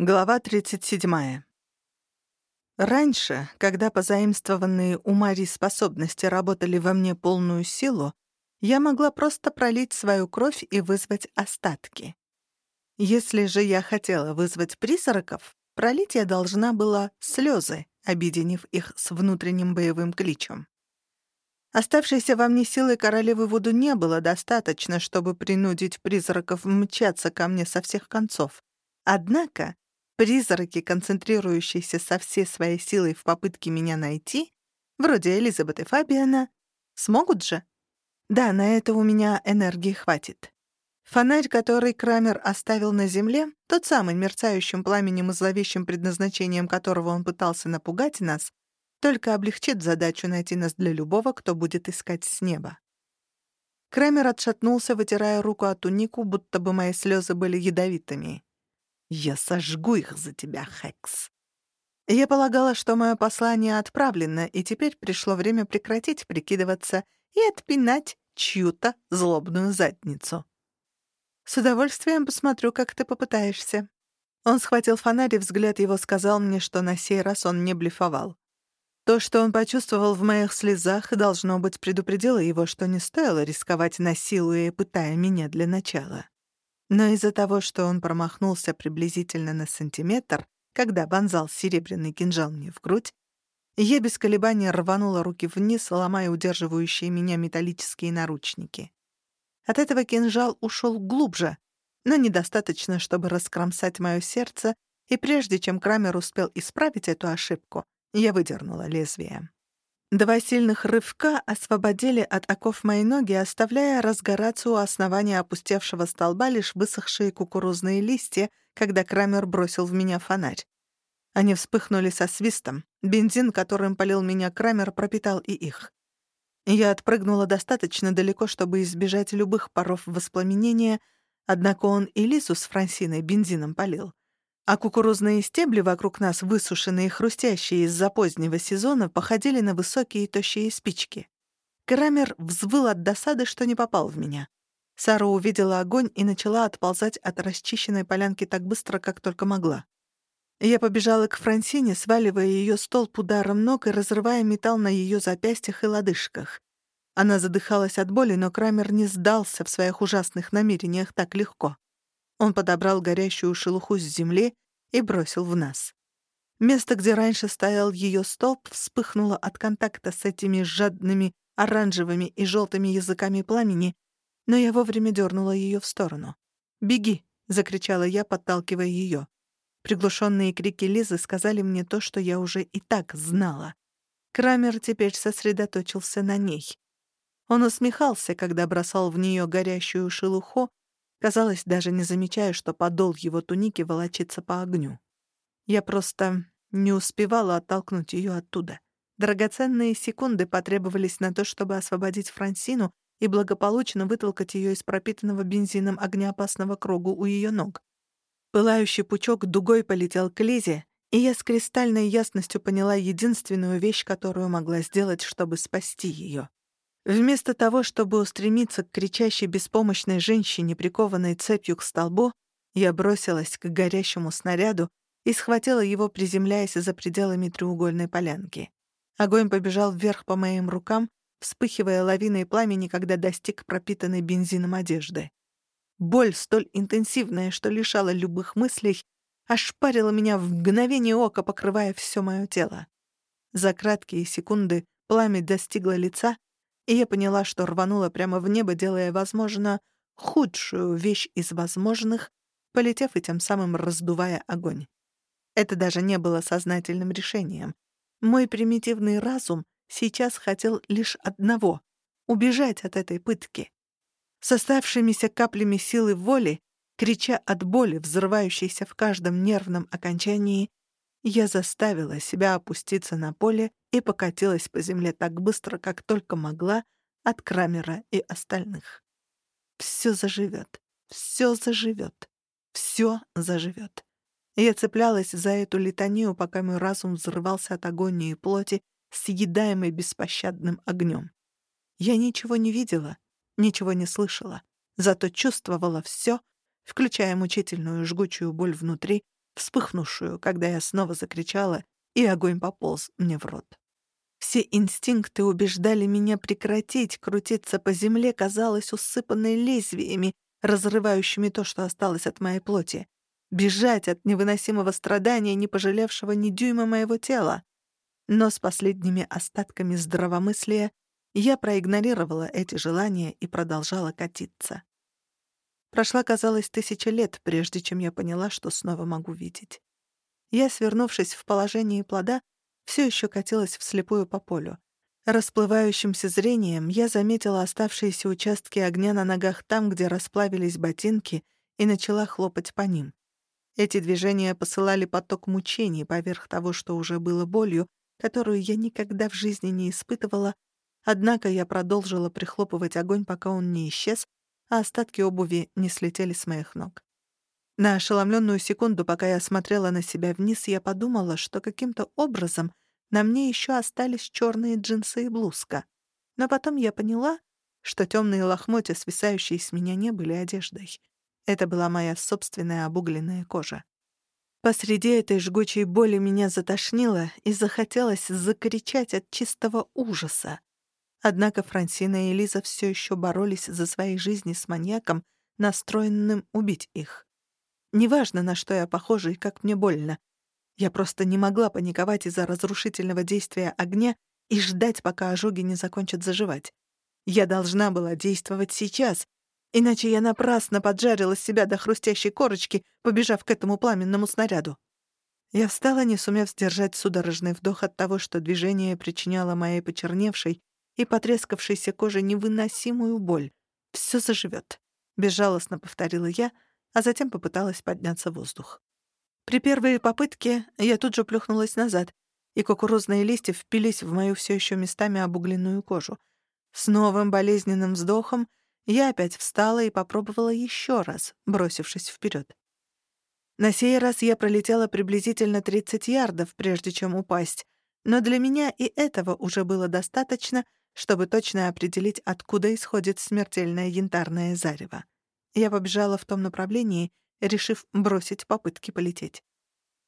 Глава 37. Раньше, когда позаимствованные у Мари способности работали во мне полную силу, я могла просто пролить свою кровь и вызвать остатки. Если же я хотела вызвать призраков, пролить я должна была слезы, объединив их с внутренним боевым кличем. Оставшейся во мне силы королевы Вуду не было достаточно, чтобы принудить призраков мчаться ко мне со всех концов. Однако Призраки, концентрирующиеся со всей своей силой в попытке меня найти, вроде Элизабет и Фабиана, смогут же? Да, на это у меня энергии хватит. Фонарь, который Крамер оставил на земле, тот самый мерцающим пламенем и зловещим предназначением которого он пытался напугать нас, только облегчит задачу найти нас для любого, кто будет искать с неба. Крамер отшатнулся, вытирая руку от тунику, будто бы мои слезы были ядовитыми. Я сожгу их за тебя, Хекс. Я полагала, что мое послание отправлено, и теперь пришло время прекратить прикидываться и отпинать чью-то злобную задницу. С удовольствием посмотрю, как ты попытаешься. Он схватил фонарь, и взгляд его сказал мне, что на сей раз он не блефовал. То, что он почувствовал в моих слезах, должно быть, предупредило его, что не стоило рисковать насилуя пытая меня для начала. Но из-за того, что он промахнулся приблизительно на сантиметр, когда вонзал серебряный кинжал мне в грудь, я без колебаний рванула руки вниз, ломая удерживающие меня металлические наручники. От этого кинжал ушел глубже, но недостаточно, чтобы раскромсать мое сердце, и прежде чем Крамер успел исправить эту ошибку, я выдернула лезвие. Два сильных рывка освободили от оков мои ноги, оставляя разгораться у основания опустевшего столба лишь высохшие кукурузные листья, когда Крамер бросил в меня фонарь. Они вспыхнули со свистом. Бензин, которым полил меня Крамер, пропитал и их. Я отпрыгнула достаточно далеко, чтобы избежать любых паров воспламенения, однако он и Лису с Франсиной бензином полил а кукурузные стебли вокруг нас, высушенные и хрустящие из-за позднего сезона, походили на высокие тощие спички. Крамер взвыл от досады, что не попал в меня. Сара увидела огонь и начала отползать от расчищенной полянки так быстро, как только могла. Я побежала к Франсине, сваливая ее столб ударом ног и разрывая металл на ее запястьях и лодыжках. Она задыхалась от боли, но Крамер не сдался в своих ужасных намерениях так легко. Он подобрал горящую шелуху с земли и бросил в нас. Место, где раньше стоял ее столб, вспыхнуло от контакта с этими жадными оранжевыми и желтыми языками пламени, но я вовремя дернула ее в сторону. «Беги!» — закричала я, подталкивая ее. Приглушенные крики Лизы сказали мне то, что я уже и так знала. Крамер теперь сосредоточился на ней. Он усмехался, когда бросал в нее горящую шелуху, Казалось, даже не замечая, что подол его туники волочится по огню. Я просто не успевала оттолкнуть ее оттуда. Драгоценные секунды потребовались на то, чтобы освободить Франсину и благополучно вытолкать ее из пропитанного бензином огнеопасного кругу у ее ног. Пылающий пучок дугой полетел к Лизе, и я с кристальной ясностью поняла единственную вещь, которую могла сделать, чтобы спасти ее. Вместо того, чтобы устремиться к кричащей беспомощной женщине, прикованной цепью к столбу, я бросилась к горящему снаряду и схватила его, приземляясь за пределами треугольной полянки. Огонь побежал вверх по моим рукам, вспыхивая лавиной пламени, когда достиг пропитанной бензином одежды. Боль, столь интенсивная, что лишала любых мыслей, ошпарила меня в мгновение ока, покрывая все мое тело. За краткие секунды пламя достигло лица, и я поняла, что рванула прямо в небо, делая, возможно, худшую вещь из возможных, полетев и тем самым раздувая огонь. Это даже не было сознательным решением. Мой примитивный разум сейчас хотел лишь одного — убежать от этой пытки. С оставшимися каплями силы воли, крича от боли, взрывающейся в каждом нервном окончании, я заставила себя опуститься на поле и покатилась по земле так быстро, как только могла, от Крамера и остальных. Все заживет, все заживет, все заживет. Я цеплялась за эту литанию, пока мой разум взрывался от агонии плоти, съедаемой беспощадным огнем. Я ничего не видела, ничего не слышала, зато чувствовала все, включая мучительную жгучую боль внутри, вспыхнувшую, когда я снова закричала, и огонь пополз мне в рот. Все инстинкты убеждали меня прекратить крутиться по земле, казалось, усыпанной лезвиями, разрывающими то, что осталось от моей плоти. Бежать от невыносимого страдания, не пожалевшего ни дюйма моего тела. Но с последними остатками здравомыслия я проигнорировала эти желания и продолжала катиться. Прошла, казалось, тысяча лет, прежде чем я поняла, что снова могу видеть. Я, свернувшись в положении плода, все еще катилась вслепую по полю. Расплывающимся зрением я заметила оставшиеся участки огня на ногах там, где расплавились ботинки, и начала хлопать по ним. Эти движения посылали поток мучений поверх того, что уже было болью, которую я никогда в жизни не испытывала, однако я продолжила прихлопывать огонь, пока он не исчез, а остатки обуви не слетели с моих ног. На ошеломленную секунду, пока я смотрела на себя вниз, я подумала, что каким-то образом на мне еще остались черные джинсы и блузка. Но потом я поняла, что темные лохмотья, свисающие с меня, не были одеждой. Это была моя собственная обугленная кожа. Посреди этой жгучей боли меня затошнило и захотелось закричать от чистого ужаса. Однако Франсина и Лиза все еще боролись за свои жизни с маньяком, настроенным убить их. Неважно, на что я похожа и как мне больно. Я просто не могла паниковать из-за разрушительного действия огня и ждать, пока ожоги не закончат заживать. Я должна была действовать сейчас, иначе я напрасно поджарила себя до хрустящей корочки, побежав к этому пламенному снаряду. Я встала, не сумев сдержать судорожный вдох от того, что движение причиняло моей почерневшей и потрескавшейся коже невыносимую боль. «Всё заживёт», — безжалостно повторила я — а затем попыталась подняться в воздух. При первой попытке я тут же плюхнулась назад, и кукурузные листья впились в мою все еще местами обугленную кожу. С новым болезненным вздохом я опять встала и попробовала еще раз, бросившись вперед. На сей раз я пролетела приблизительно 30 ярдов, прежде чем упасть, но для меня и этого уже было достаточно, чтобы точно определить, откуда исходит смертельное янтарное зарево. Я побежала в том направлении, решив бросить попытки полететь.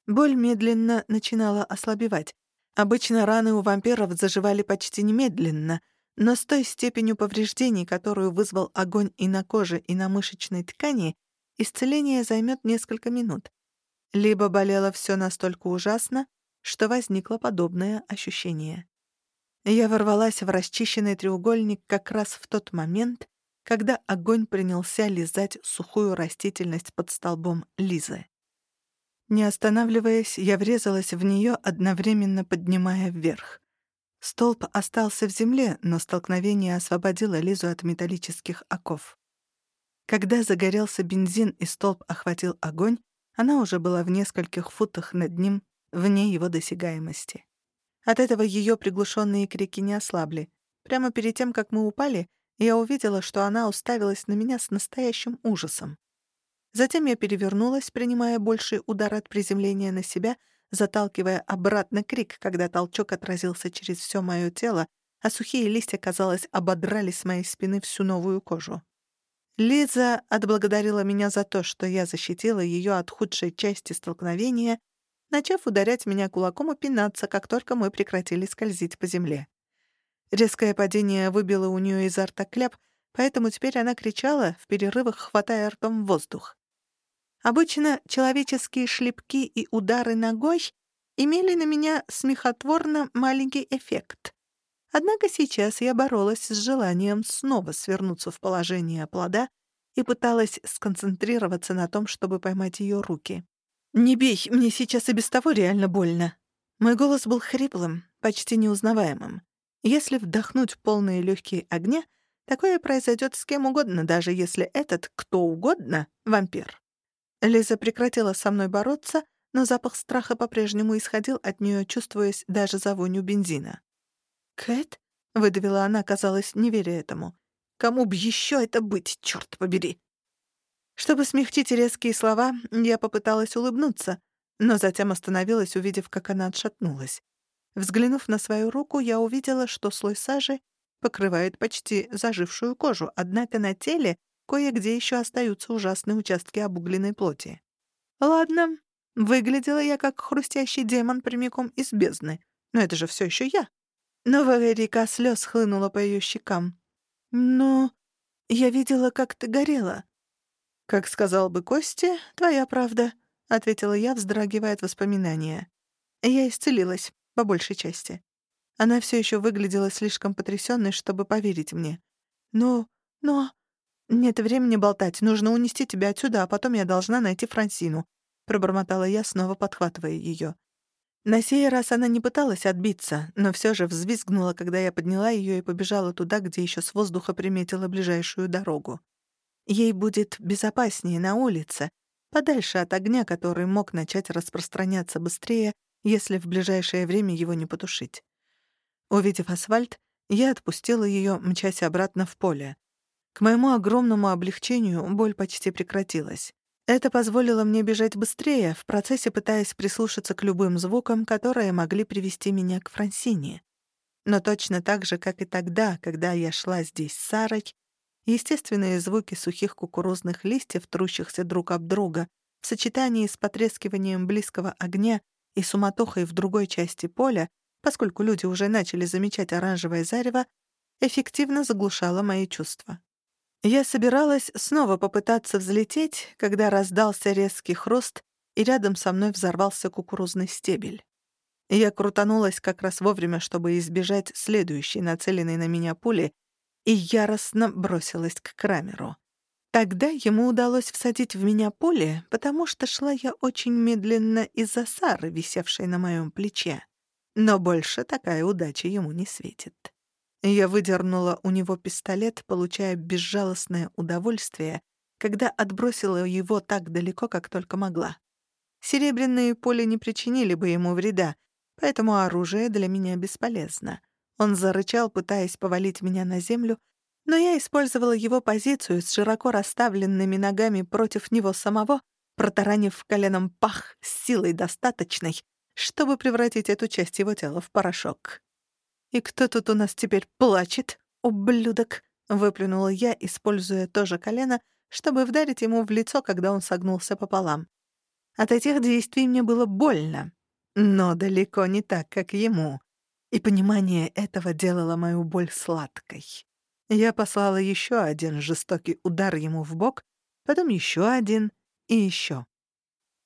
Боль медленно начинала ослабевать. Обычно раны у вампиров заживали почти немедленно, но с той степенью повреждений, которую вызвал огонь и на коже, и на мышечной ткани, исцеление займет несколько минут. Либо болело все настолько ужасно, что возникло подобное ощущение. Я ворвалась в расчищенный треугольник как раз в тот момент, когда огонь принялся лизать сухую растительность под столбом Лизы. Не останавливаясь, я врезалась в нее, одновременно поднимая вверх. Столб остался в земле, но столкновение освободило Лизу от металлических оков. Когда загорелся бензин и столб охватил огонь, она уже была в нескольких футах над ним, вне его досягаемости. От этого ее приглушенные крики не ослабли. Прямо перед тем, как мы упали, я увидела, что она уставилась на меня с настоящим ужасом. Затем я перевернулась, принимая больший удар от приземления на себя, заталкивая обратно крик, когда толчок отразился через все мое тело, а сухие листья, казалось, ободрали с моей спины всю новую кожу. Лиза отблагодарила меня за то, что я защитила ее от худшей части столкновения, начав ударять меня кулаком и пинаться, как только мы прекратили скользить по земле. Резкое падение выбило у нее изо рта кляп, поэтому теперь она кричала, в перерывах хватая ртом воздух. Обычно человеческие шлепки и удары ногой имели на меня смехотворно маленький эффект. Однако сейчас я боролась с желанием снова свернуться в положение плода и пыталась сконцентрироваться на том, чтобы поймать ее руки. «Не бей, мне сейчас и без того реально больно». Мой голос был хриплым, почти неузнаваемым. Если вдохнуть полные легкие огня, такое произойдет с кем угодно, даже если этот кто угодно — вампир. Лиза прекратила со мной бороться, но запах страха по-прежнему исходил от нее, чувствуясь даже за воню бензина. «Кэт?» — выдавила она, казалось, не веря этому. «Кому б еще это быть, черт побери!» Чтобы смягчить резкие слова, я попыталась улыбнуться, но затем остановилась, увидев, как она отшатнулась. Взглянув на свою руку, я увидела, что слой сажи покрывает почти зажившую кожу, однако на теле кое-где еще остаются ужасные участки обугленной плоти. «Ладно, Выглядела я как хрустящий демон прямиком из бездны. Но это же все еще я. Новая река слез хлынула по ее щекам. «Но я видела, как ты горела». «Как сказал бы Кости, твоя правда», — ответила я, вздрагивая от воспоминания. Я исцелилась, по большей части. Она все еще выглядела слишком потрясенной, чтобы поверить мне. «Но... но...» «Нет времени болтать, нужно унести тебя отсюда, а потом я должна найти Франсину», — пробормотала я, снова подхватывая ее. На сей раз она не пыталась отбиться, но все же взвизгнула, когда я подняла ее и побежала туда, где еще с воздуха приметила ближайшую дорогу. Ей будет безопаснее на улице, подальше от огня, который мог начать распространяться быстрее, если в ближайшее время его не потушить. Увидев асфальт, я отпустила ее, мчась обратно в поле. К моему огромному облегчению боль почти прекратилась. Это позволило мне бежать быстрее, в процессе пытаясь прислушаться к любым звукам, которые могли привести меня к Франсине. Но точно так же, как и тогда, когда я шла здесь с Сарой, естественные звуки сухих кукурузных листьев, трущихся друг об друга, в сочетании с потрескиванием близкого огня и суматохой в другой части поля, поскольку люди уже начали замечать оранжевое зарево, эффективно заглушало мои чувства. Я собиралась снова попытаться взлететь, когда раздался резкий хруст, и рядом со мной взорвался кукурузный стебель. Я крутанулась как раз вовремя, чтобы избежать следующей нацеленной на меня пули, и яростно бросилась к Крамеру. Тогда ему удалось всадить в меня пули, потому что шла я очень медленно из-за Сары, висевшей на моем плече. Но больше такая удача ему не светит. Я выдернула у него пистолет, получая безжалостное удовольствие, когда отбросила его так далеко, как только могла. Серебряные пули не причинили бы ему вреда, поэтому оружие для меня бесполезно. Он зарычал, пытаясь повалить меня на землю, но я использовала его позицию с широко расставленными ногами против него самого, протаранив коленом пах с силой достаточной, чтобы превратить эту часть его тела в порошок. «И кто тут у нас теперь плачет, ублюдок?» — выплюнула я, используя то же колено, чтобы вдарить ему в лицо, когда он согнулся пополам. От этих действий мне было больно, но далеко не так, как ему. И понимание этого делало мою боль сладкой. Я послала еще один жестокий удар ему в бок, потом еще один и еще.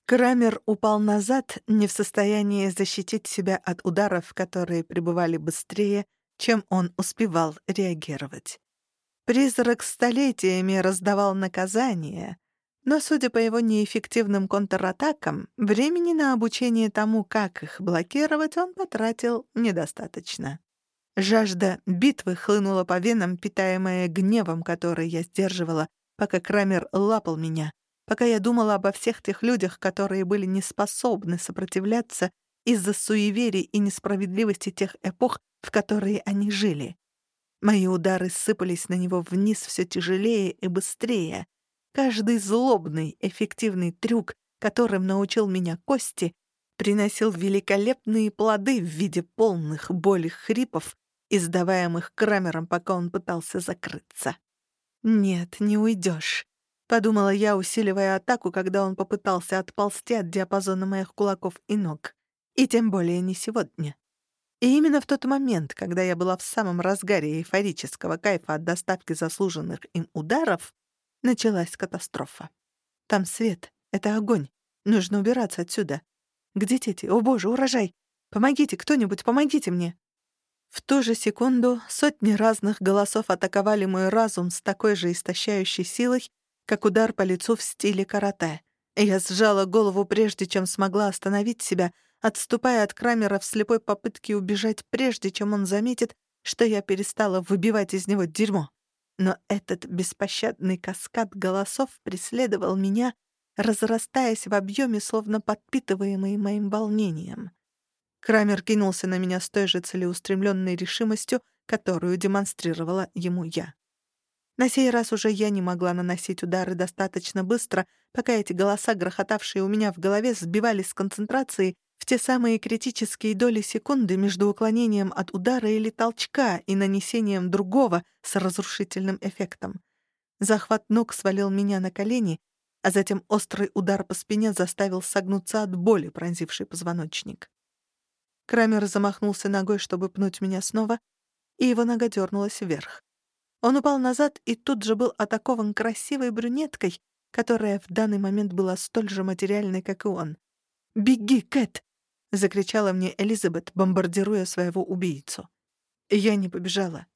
Крамер упал назад, не в состоянии защитить себя от ударов, которые пребывали быстрее, чем он успевал реагировать. Призрак столетиями раздавал наказания, но, судя по его неэффективным контратакам, времени на обучение тому, как их блокировать, он потратил недостаточно. Жажда битвы хлынула по венам, питаемая гневом, который я сдерживала, пока Крамер лапал меня, пока я думала обо всех тех людях, которые были не способны сопротивляться из-за суеверий и несправедливости тех эпох, в которые они жили. Мои удары сыпались на него вниз все тяжелее и быстрее. Каждый злобный, эффективный трюк, которым научил меня Кости, приносил великолепные плоды в виде полных боли хрипов, издаваемых Крамером, пока он пытался закрыться. «Нет, не уйдешь. Подумала я, усиливая атаку, когда он попытался отползти от диапазона моих кулаков и ног. И тем более не сегодня. И именно в тот момент, когда я была в самом разгаре эйфорического кайфа от доставки заслуженных им ударов, началась катастрофа. Там свет, это огонь. Нужно убираться отсюда. Где дети? О боже, урожай! Помогите, кто-нибудь, помогите мне!» В ту же секунду сотни разных голосов атаковали мой разум с такой же истощающей силой, как удар по лицу в стиле карате. Я сжала голову, прежде чем смогла остановить себя, отступая от Крамера в слепой попытке убежать, прежде чем он заметит, что я перестала выбивать из него дерьмо. Но этот беспощадный каскад голосов преследовал меня, разрастаясь в объеме, словно подпитываемый моим волнением. Крамер кинулся на меня с той же целеустремленной решимостью, которую демонстрировала ему я. На сей раз уже я не могла наносить удары достаточно быстро, пока эти голоса, грохотавшие у меня в голове, сбивались с концентрации в те самые критические доли секунды между уклонением от удара или толчка и нанесением другого с разрушительным эффектом. Захват ног свалил меня на колени, а затем острый удар по спине заставил согнуться от боли, пронзивший позвоночник. Крамер замахнулся ногой, чтобы пнуть меня снова, и его нога дернулась вверх. Он упал назад и тут же был атакован красивой брюнеткой, которая в данный момент была столь же материальной, как и он. «Беги, Кэт!» — закричала мне Элизабет, бомбардируя своего убийцу. Я не побежала.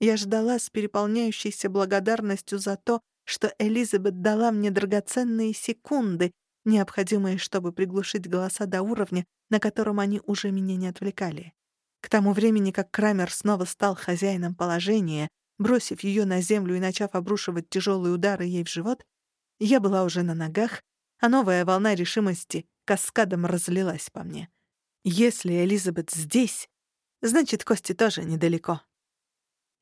Я ждала с переполняющейся благодарностью за то, что Элизабет дала мне драгоценные секунды, необходимые, чтобы приглушить голоса до уровня, на котором они уже меня не отвлекали. К тому времени, как Крамер снова стал хозяином положения, бросив ее на землю и начав обрушивать тяжелые удары ей в живот, я была уже на ногах, а новая волна решимости каскадом разлилась по мне. Если Элизабет здесь, значит, Кости тоже недалеко.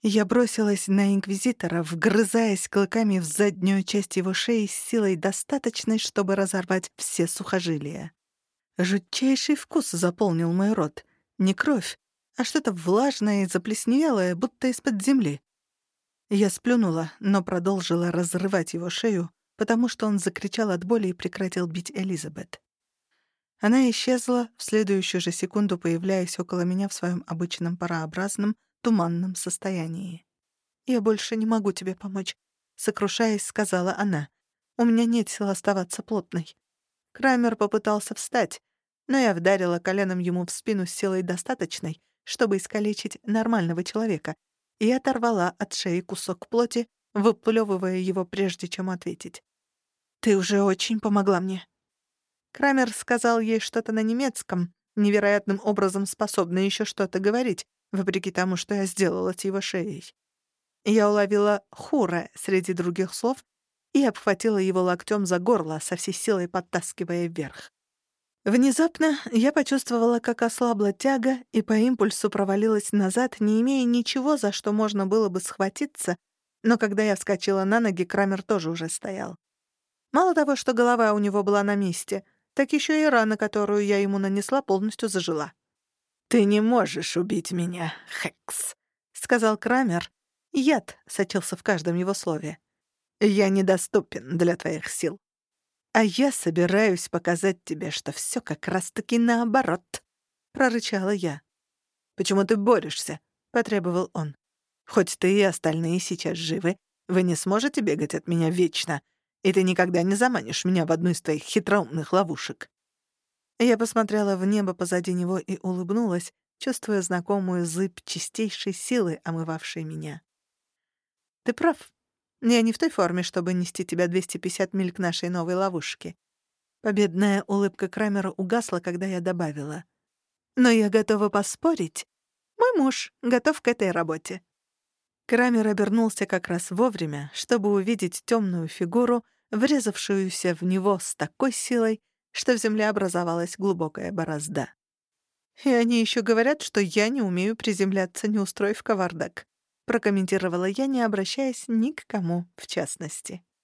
Я бросилась на Инквизитора, вгрызаясь клыками в заднюю часть его шеи с силой достаточной, чтобы разорвать все сухожилия. Жутчайший вкус заполнил мой рот. Не кровь, а что-то влажное и заплесневелое, будто из-под земли. Я сплюнула, но продолжила разрывать его шею, потому что он закричал от боли и прекратил бить Элизабет. Она исчезла, в следующую же секунду появляясь около меня в своем обычном парообразном, туманном состоянии. «Я больше не могу тебе помочь», — сокрушаясь, сказала она. «У меня нет сил оставаться плотной». Крамер попытался встать, но я вдарила коленом ему в спину с силой достаточной, чтобы искалечить нормального человека, и оторвала от шеи кусок плоти, выплёвывая его прежде, чем ответить. «Ты уже очень помогла мне». Крамер сказал ей что-то на немецком, невероятным образом способный еще что-то говорить, вопреки тому, что я сделала с его шеей. Я уловила «хура» среди других слов и обхватила его локтем за горло, со всей силой подтаскивая вверх. Внезапно я почувствовала, как ослабла тяга и по импульсу провалилась назад, не имея ничего, за что можно было бы схватиться, но когда я вскочила на ноги, Крамер тоже уже стоял. Мало того, что голова у него была на месте, так еще и рана, которую я ему нанесла, полностью зажила. «Ты не можешь убить меня, Хекс», — сказал Крамер. Яд сочился в каждом его слове. «Я недоступен для твоих сил. А я собираюсь показать тебе, что все как раз-таки наоборот», — прорычала я. «Почему ты борешься?» — потребовал он. «Хоть ты и остальные сейчас живы, вы не сможете бегать от меня вечно, и ты никогда не заманишь меня в одну из твоих хитроумных ловушек». Я посмотрела в небо позади него и улыбнулась, чувствуя знакомую зыбь чистейшей силы, омывавшей меня. «Ты прав. Я не в той форме, чтобы нести тебя 250 миль к нашей новой ловушке». Победная улыбка Крамера угасла, когда я добавила. «Но я готова поспорить. Мой муж готов к этой работе». Крамер обернулся как раз вовремя, чтобы увидеть темную фигуру, врезавшуюся в него с такой силой, что в земле образовалась глубокая борозда. «И они еще говорят, что я не умею приземляться, не устроив кавардак», прокомментировала я, не обращаясь ни к кому в частности.